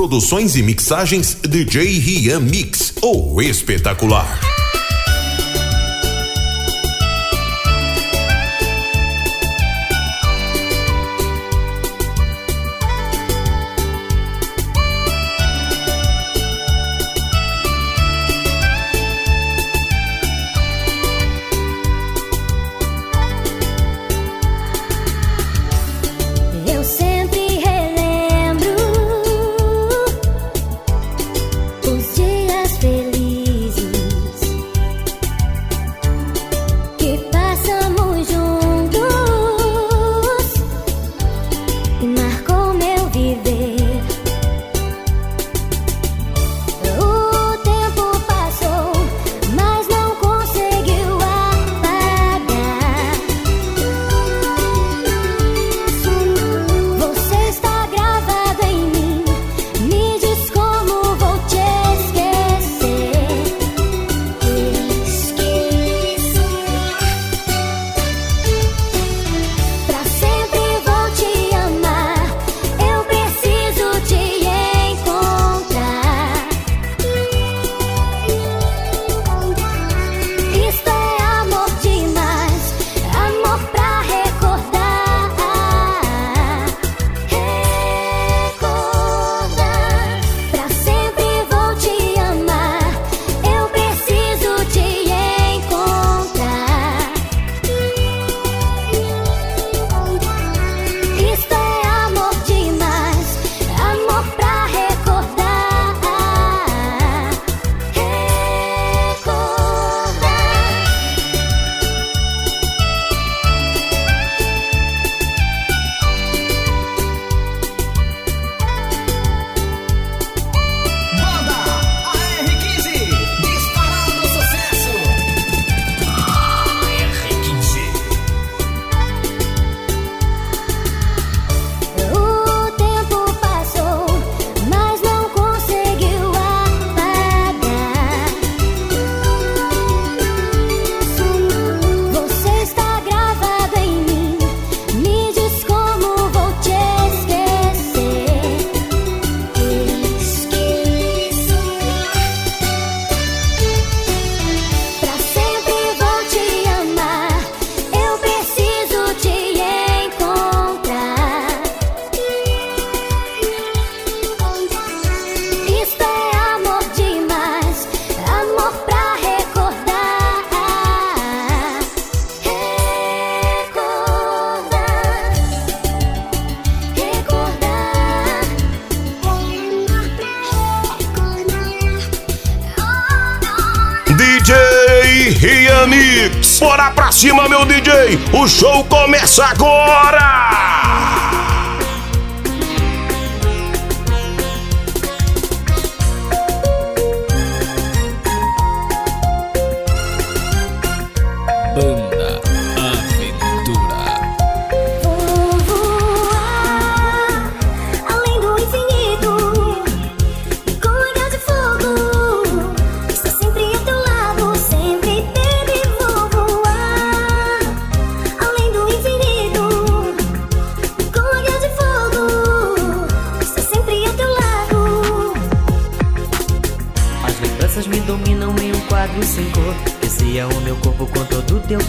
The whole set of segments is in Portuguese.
produções e mixagens DJ Rian Mix, ou espetacular. O show começa agora!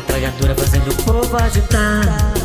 metralhadora fazendo o povo agitar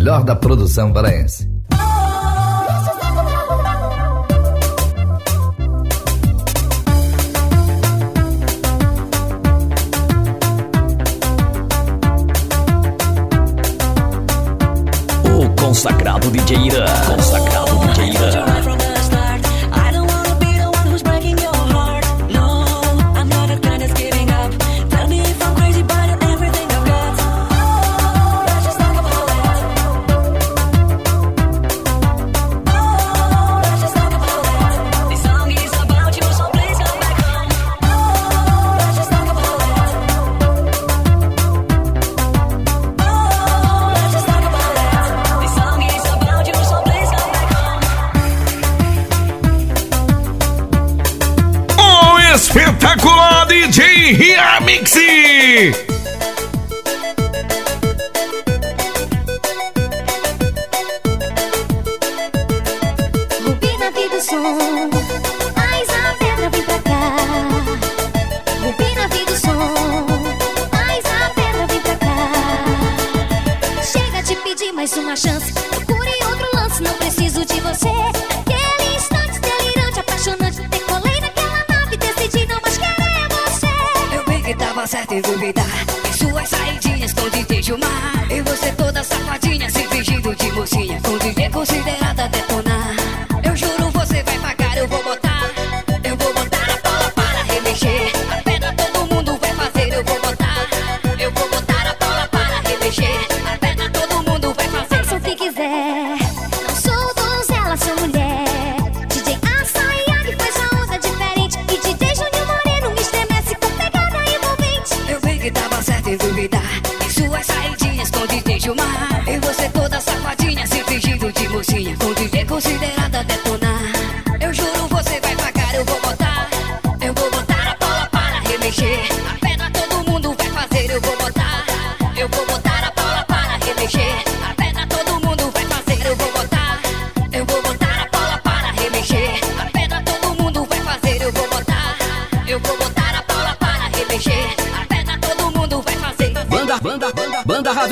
melhor da produção paraense. O Consagrado DJ Irã. Consagrado.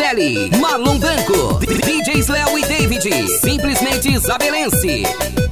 Martinelli, Marlon Branco, DJs Léo e David, simplesmente Isabelense.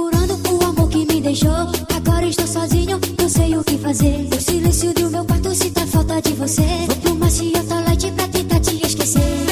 procurando o amor que me deixou. Agora estou sozinho, não sei o que fazer. O silêncio do meu quarto se tá falta de você. Vou pra uma ciota light pra tentar te esquecer.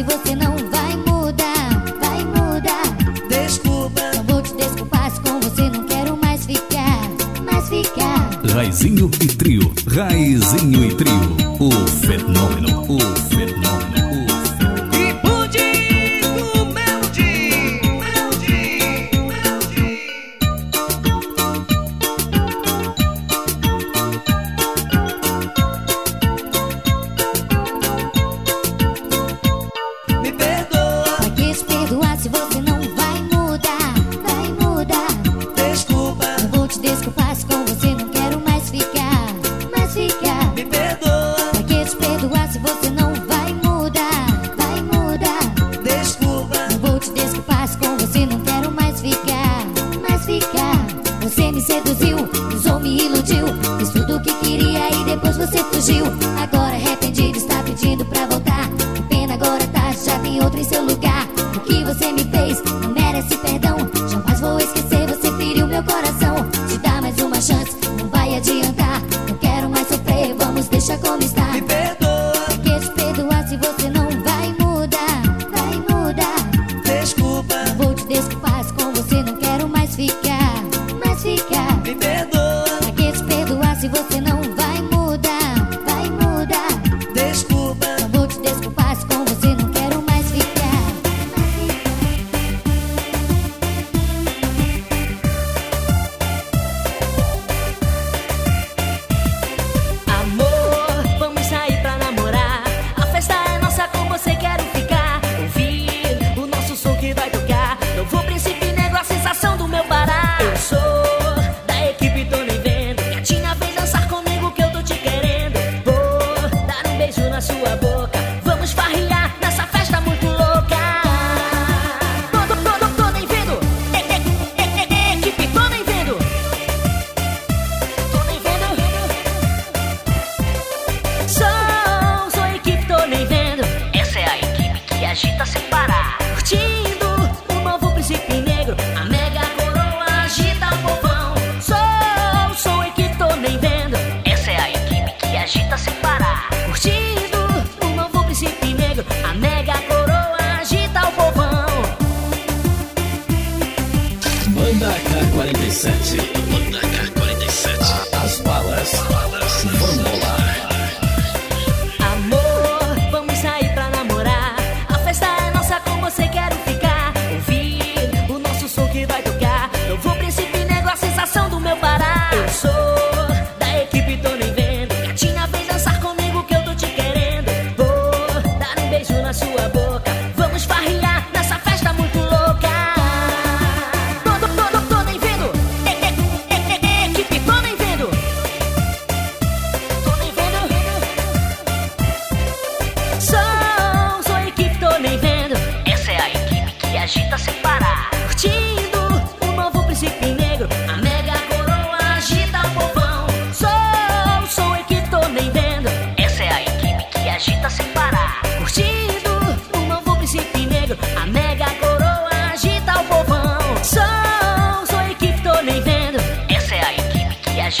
Se você não vai mudar, vai mudar. Desculpa. Não vou te desculpar se com você não quero mais ficar, mais ficar. Raizinho e Trio. Raizinho e Trio. O fenômeno. O fenômeno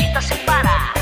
chita se para.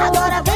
Agora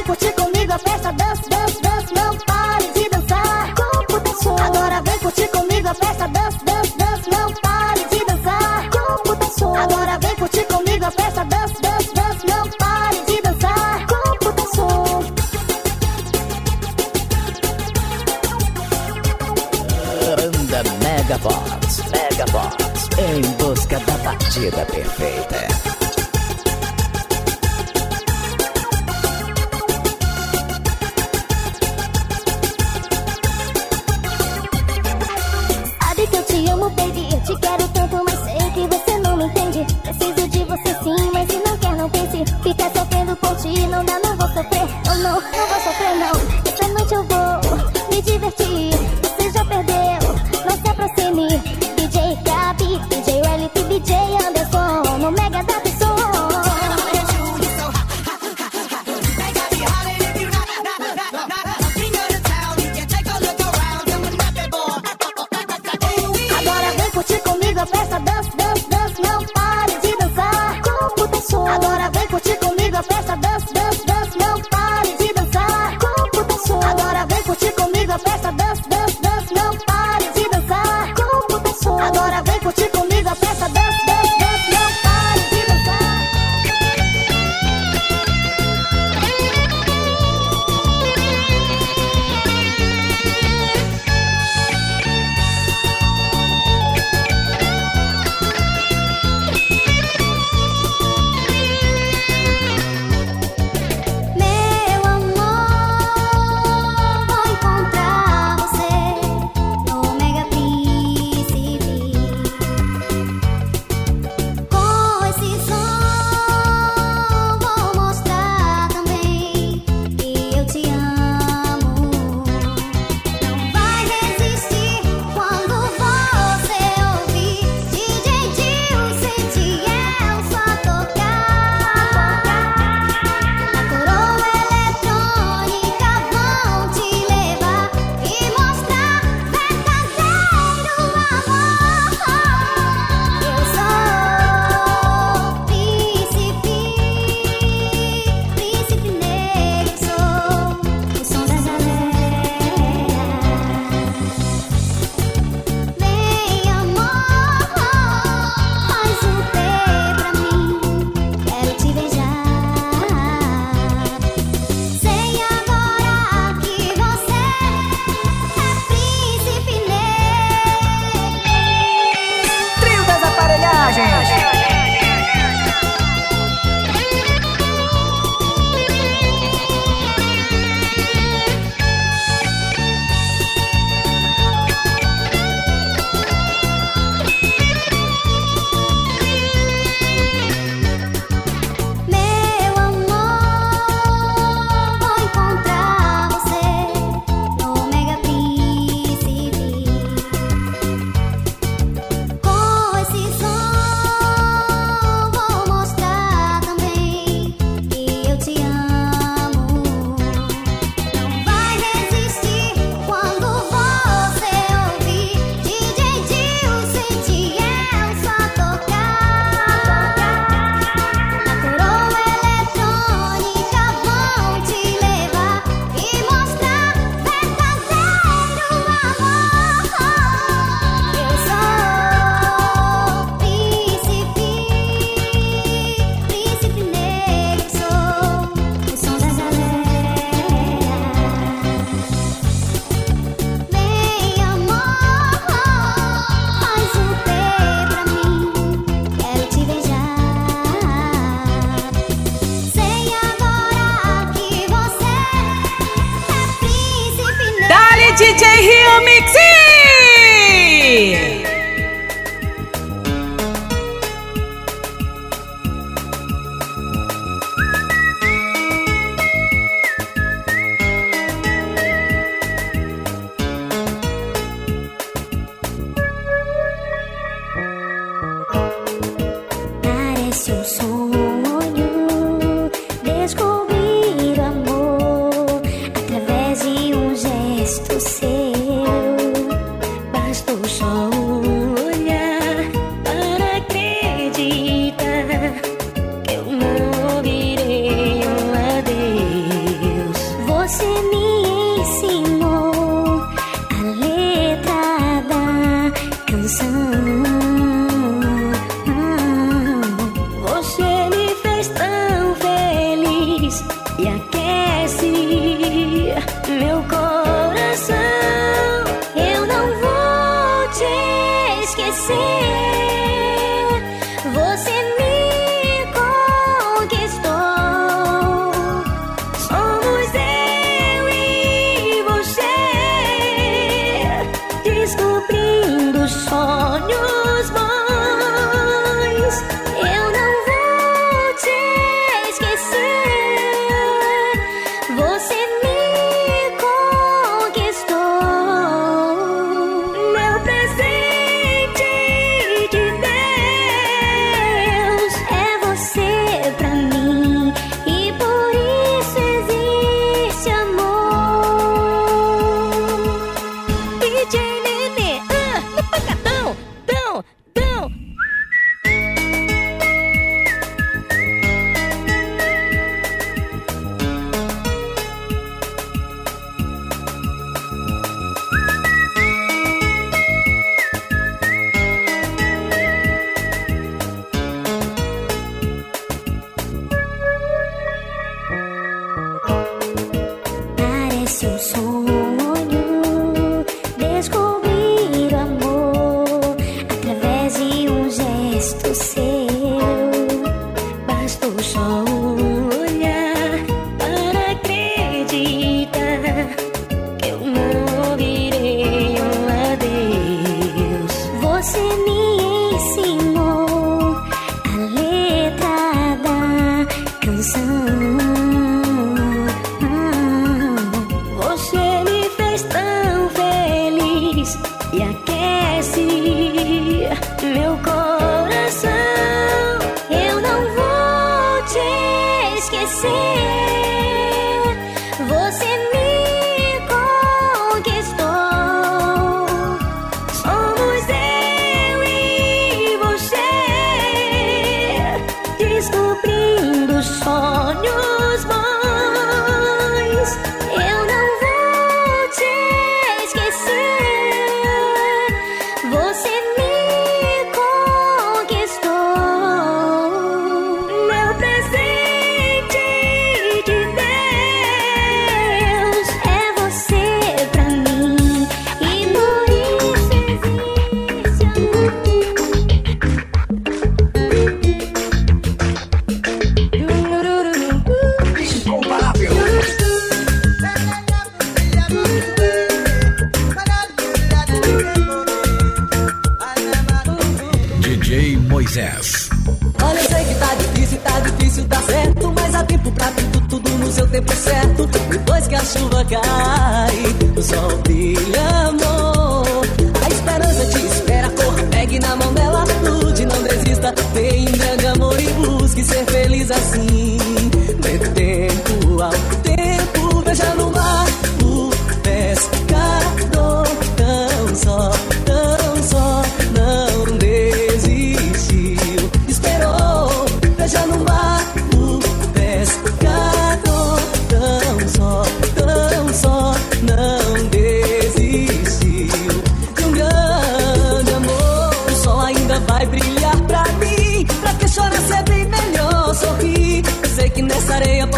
sim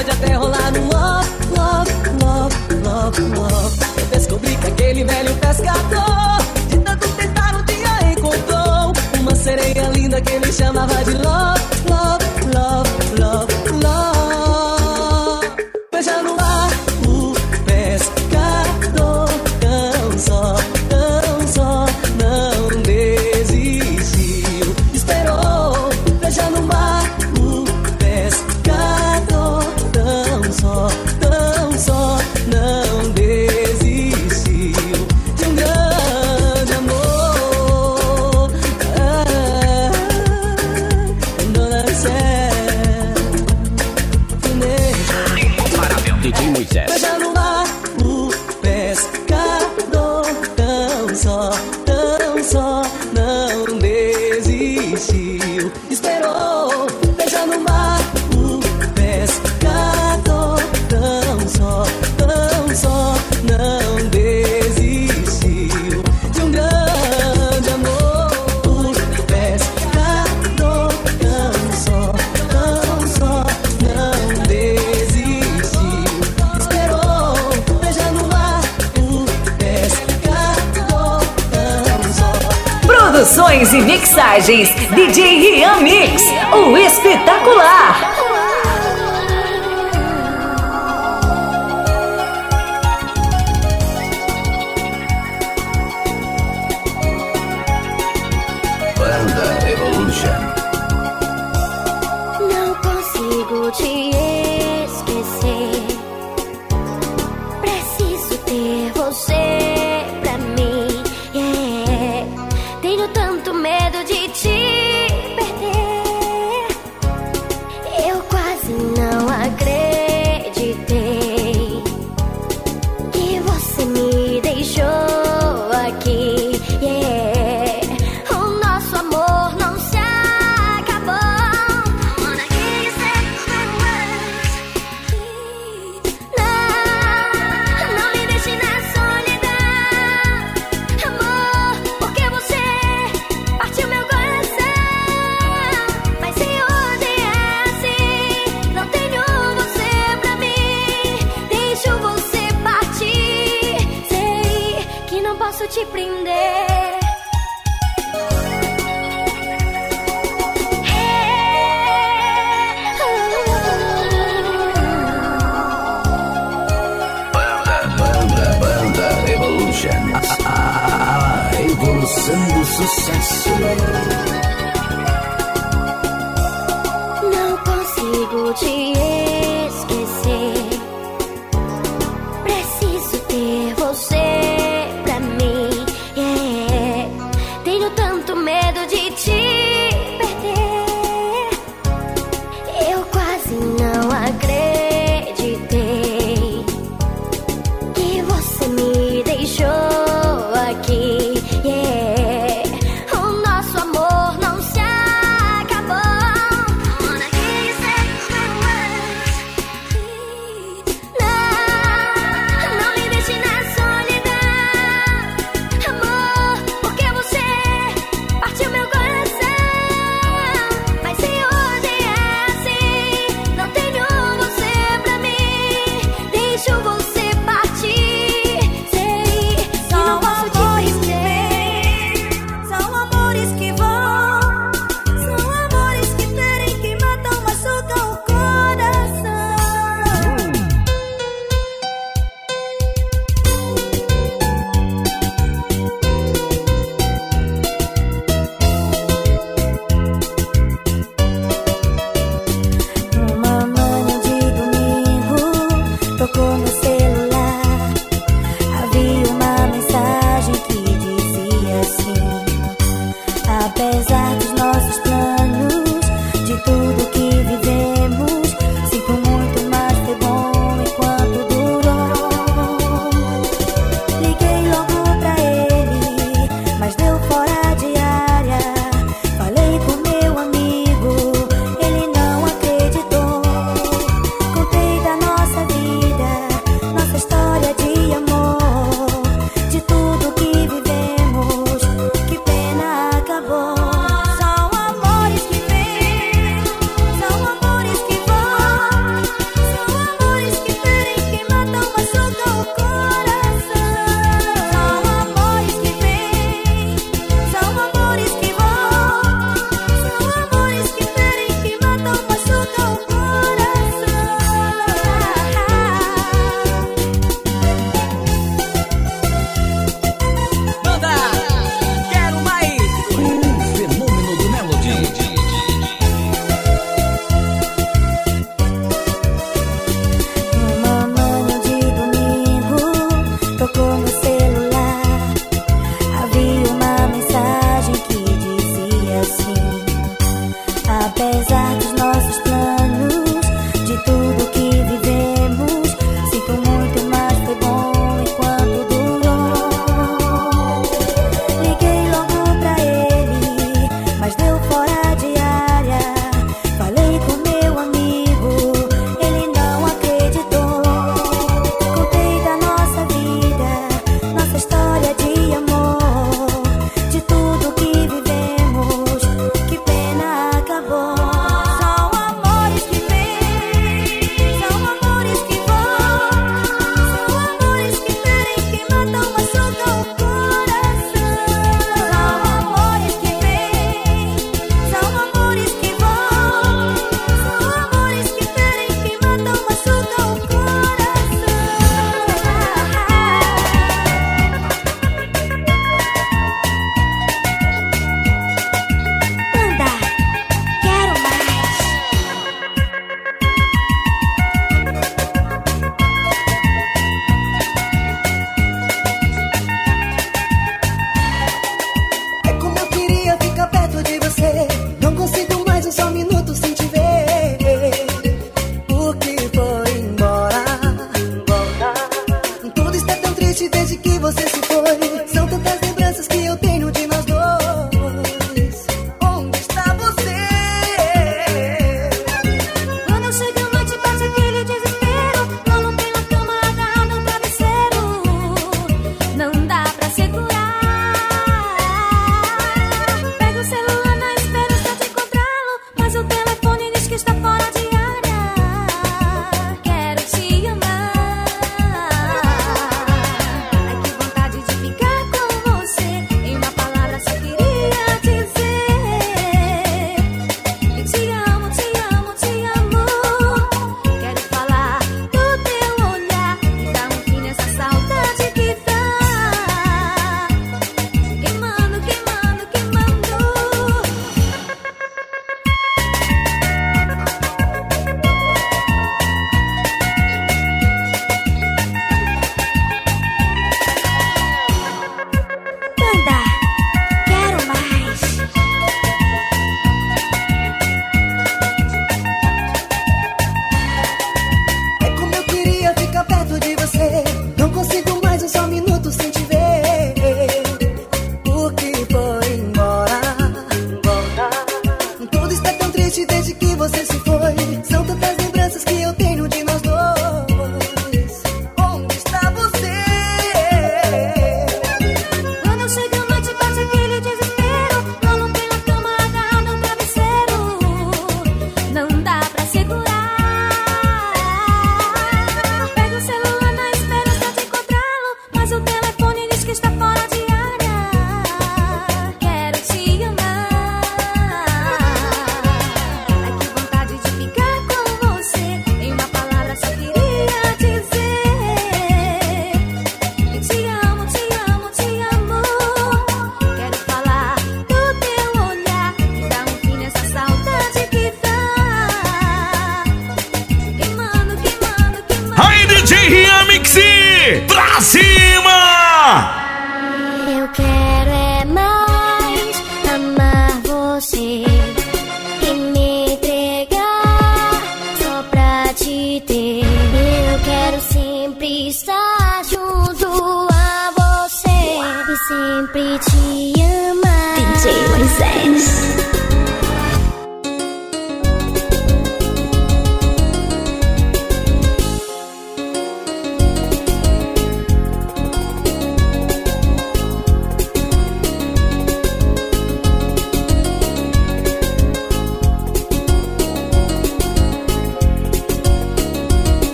pode até rolar no love, love, love, love, love. Eu descobri que aquele velho pescador, de tanto tentar um dia encontrou uma sereia linda que ele chamava de love. DJ Rian Mix, o espetacular.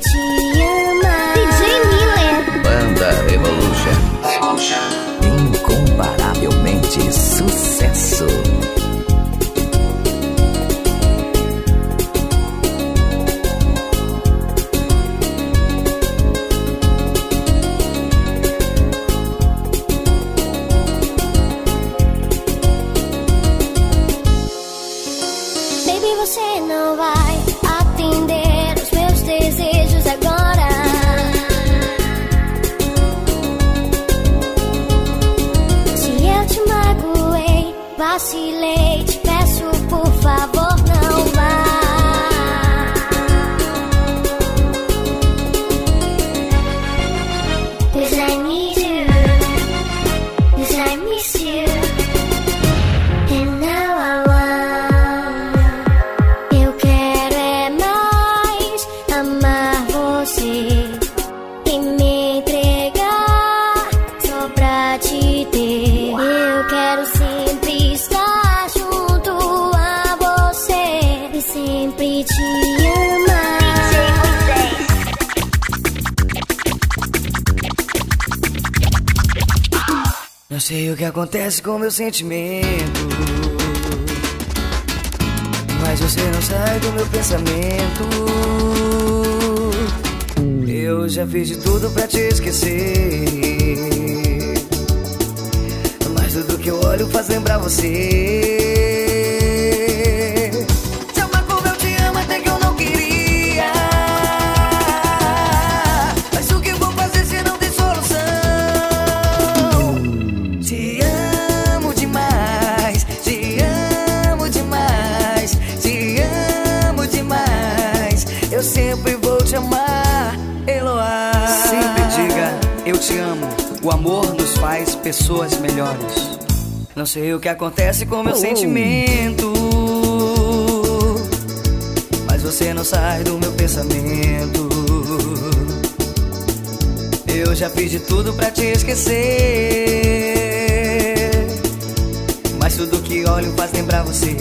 te amar. DJ Miller. Banda Evolution. Evolution. mexe com meu sentimento. Mas você não sai do meu pensamento. Eu já fiz de tudo pra te esquecer. Mas tudo que eu olho faz lembrar você. O amor nos faz pessoas melhores. Não sei o que acontece com meu oh. sentimento. Mas você não sai do meu pensamento. Eu já fiz de tudo pra te esquecer. Mas tudo que olho faz lembrar você.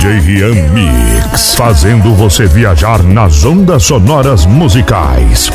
DJ Rian Mix, fazendo você viajar nas ondas sonoras musicais.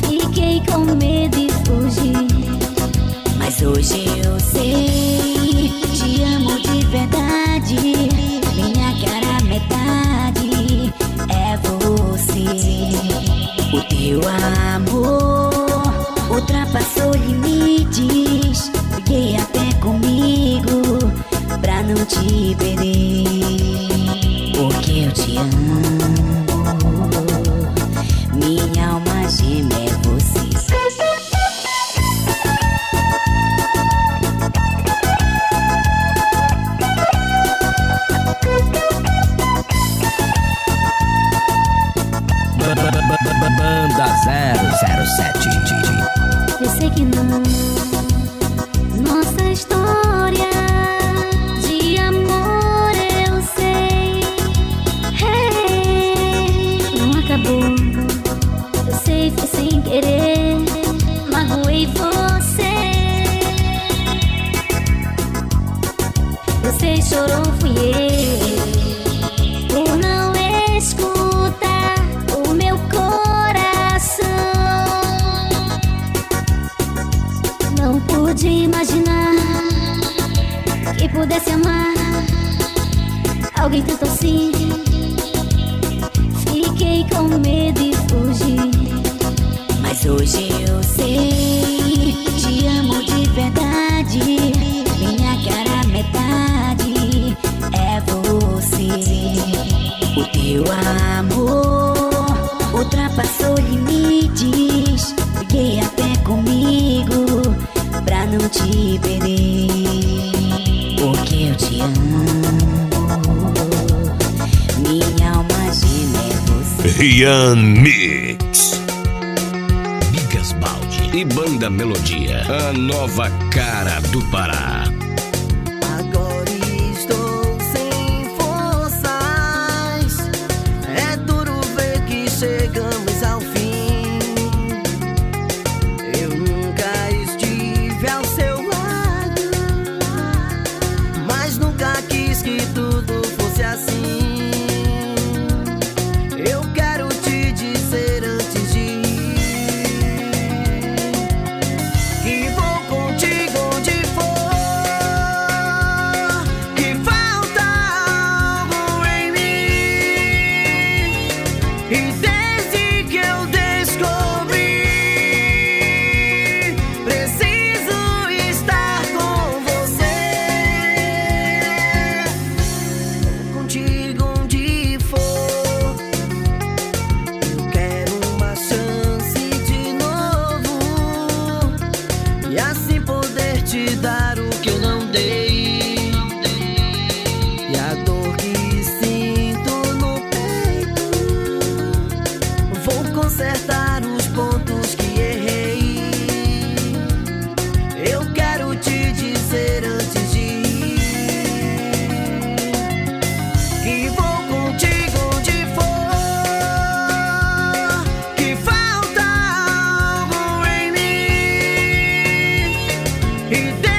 Fiquei com medo e fugi. Mas hoje eu sei, te amo de verdade. Minha cara metade é você. O teu amor ultrapassou limites. Fiquei até comigo pra não te perder. Porque eu te amo. quero te perder, porque eu te amo. Minha alma geme é você. Mix. Bigas Balde e Banda Melodia. A nova cara do Pará. E